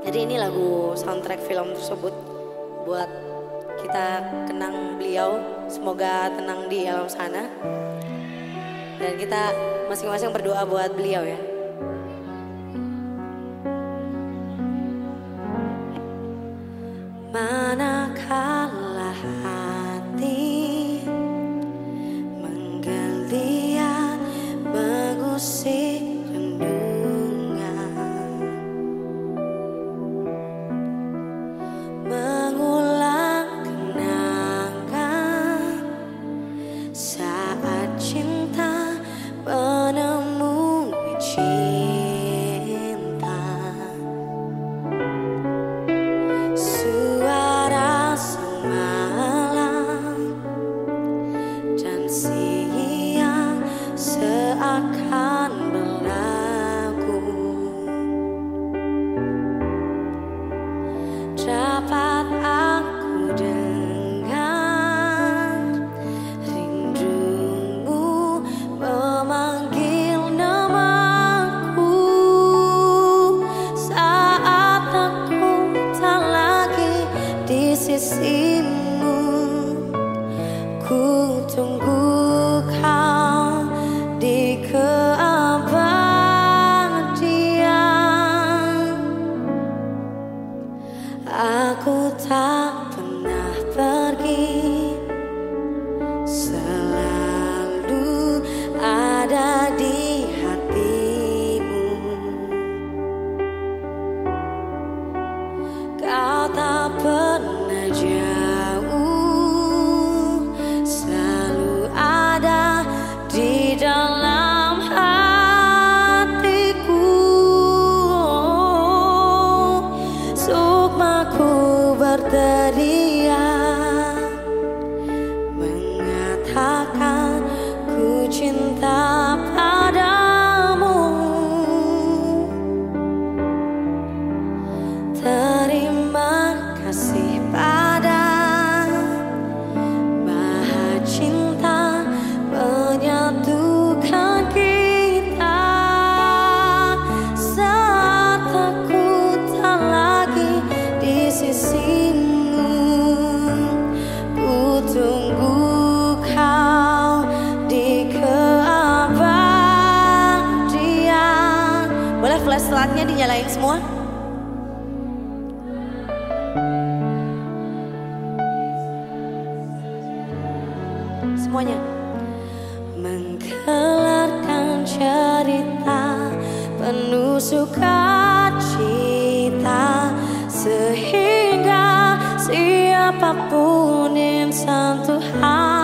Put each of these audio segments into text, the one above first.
Jadi ini lagu soundtrack film tersebut buat kita kenang beliau. Semoga tenang di alam sana. Dan kita masing-masing berdoa buat beliau ya. Manakala sad. kasihmu. Ku tunggu katakan ku cinta semuanya. Menggelarkan cerita penuh suka cita Sehingga siapa pun insan Tuhan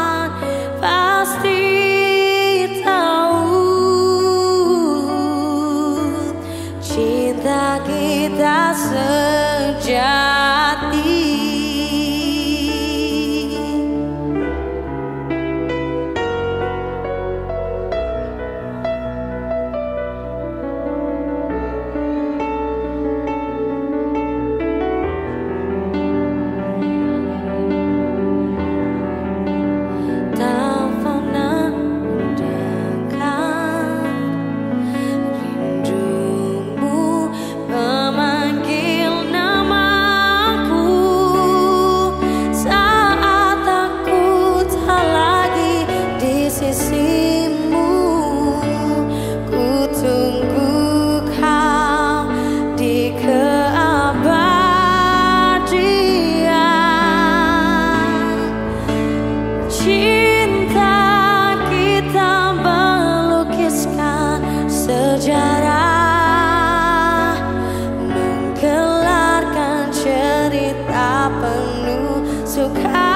看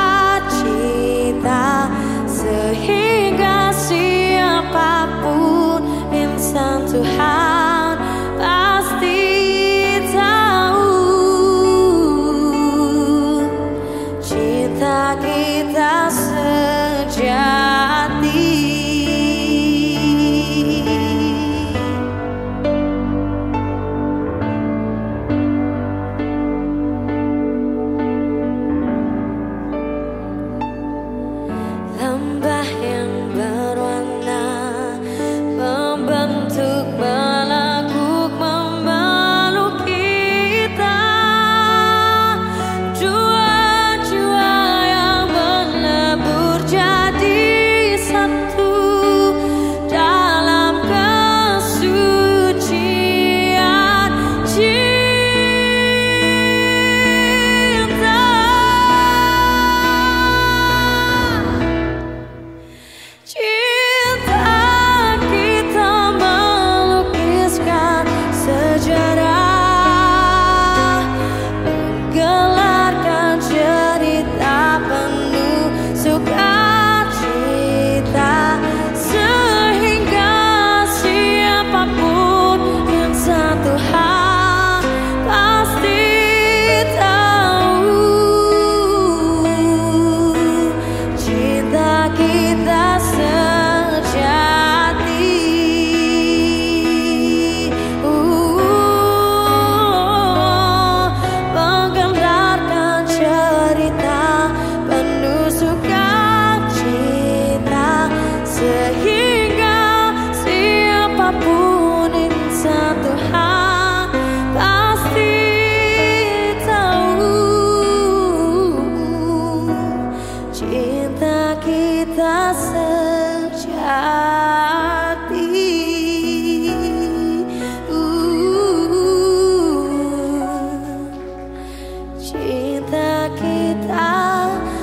Cinta kita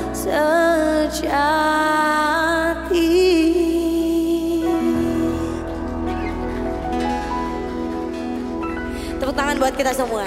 sejati. Tepuk tangan buat kita semua